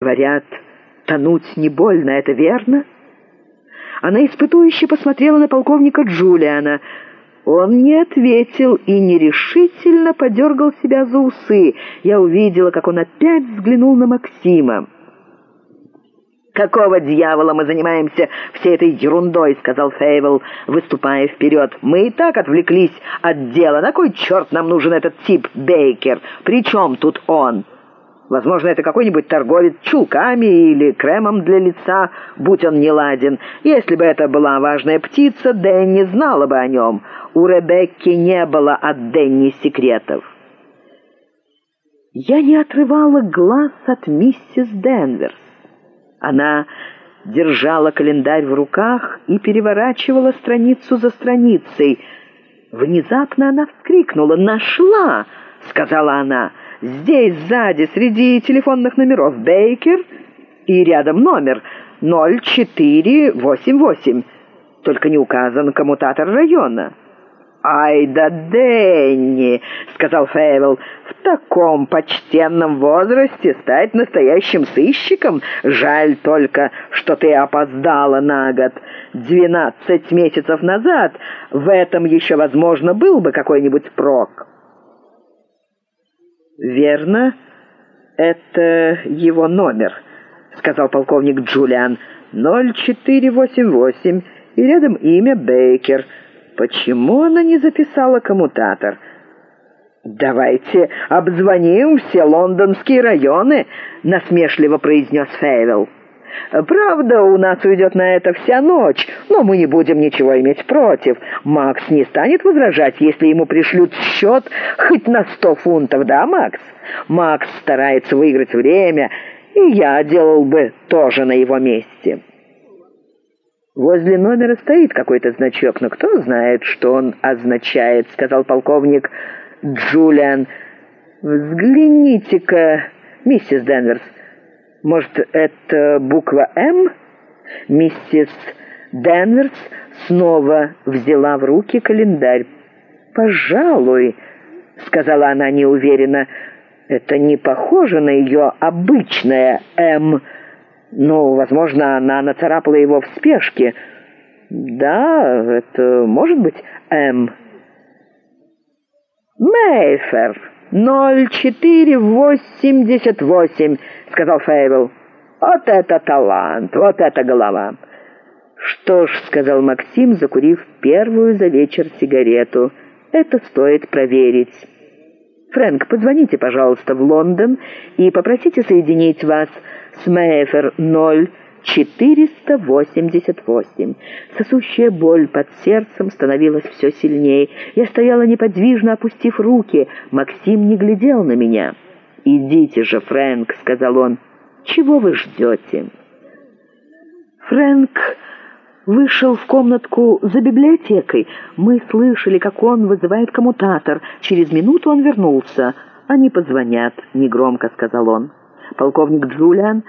Говорят, тонуть не больно, это верно? Она испытующе посмотрела на полковника Джулиана. Он не ответил и нерешительно подергал себя за усы. Я увидела, как он опять взглянул на Максима. «Какого дьявола мы занимаемся всей этой ерундой?» — сказал Выступая вперед. «Мы и так отвлеклись от дела. На кой черт нам нужен этот тип Бейкер? При чем тут он?» Возможно, это какой-нибудь торговец чулками или кремом для лица, будь он не ладен. Если бы это была важная птица, Дэнни знала бы о нем. У Ребекки не было от Дэнни секретов. Я не отрывала глаз от миссис Денверс. Она держала календарь в руках и переворачивала страницу за страницей. Внезапно она вскрикнула «Нашла!» — сказала она. Здесь, сзади, среди телефонных номеров Бейкер и рядом номер 0488. Только не указан коммутатор района. «Ай да Дэнни!» — сказал Фейвел. «В таком почтенном возрасте стать настоящим сыщиком? Жаль только, что ты опоздала на год. Двенадцать месяцев назад в этом еще, возможно, был бы какой-нибудь прок». «Верно, это его номер», — сказал полковник Джулиан. «0488, и рядом имя Бейкер. Почему она не записала коммутатор?» «Давайте обзвоним все лондонские районы», — насмешливо произнес Фейвелл. Правда, у нас уйдет на это вся ночь, но мы не будем ничего иметь против. Макс не станет возражать, если ему пришлют счет хоть на сто фунтов, да, Макс? Макс старается выиграть время, и я делал бы тоже на его месте. Возле номера стоит какой-то значок, но кто знает, что он означает, сказал полковник Джулиан. Взгляните-ка, миссис Денверс, может, это буква «М»?» Миссис Денверс снова взяла в руки календарь. «Пожалуй», — сказала она неуверенно, — «это не похоже на ее обычное «М». Ну, возможно, она нацарапала его в спешке. Да, это может быть «М». «Мейфер». «0488», — сказал Фейвел. «Вот это талант, вот это голова!» «Что ж», — сказал Максим, закурив первую за вечер сигарету, — «это стоит проверить». «Фрэнк, позвоните, пожалуйста, в Лондон и попросите соединить вас с Мейфер 0 488. Сосущая боль под сердцем становилась все сильнее. Я стояла неподвижно, опустив руки. Максим не глядел на меня. «Идите же, Фрэнк», — сказал он. «Чего вы ждете?» Фрэнк вышел в комнатку за библиотекой. Мы слышали, как он вызывает коммутатор. Через минуту он вернулся. «Они позвонят», — негромко сказал он. Полковник Джулиан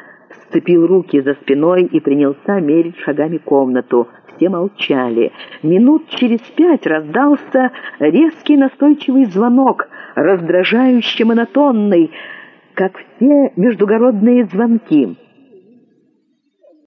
сцепил руки за спиной и принялся мерить шагами комнату. Все молчали. Минут через пять раздался резкий настойчивый звонок, раздражающе монотонный, как все междугородные звонки.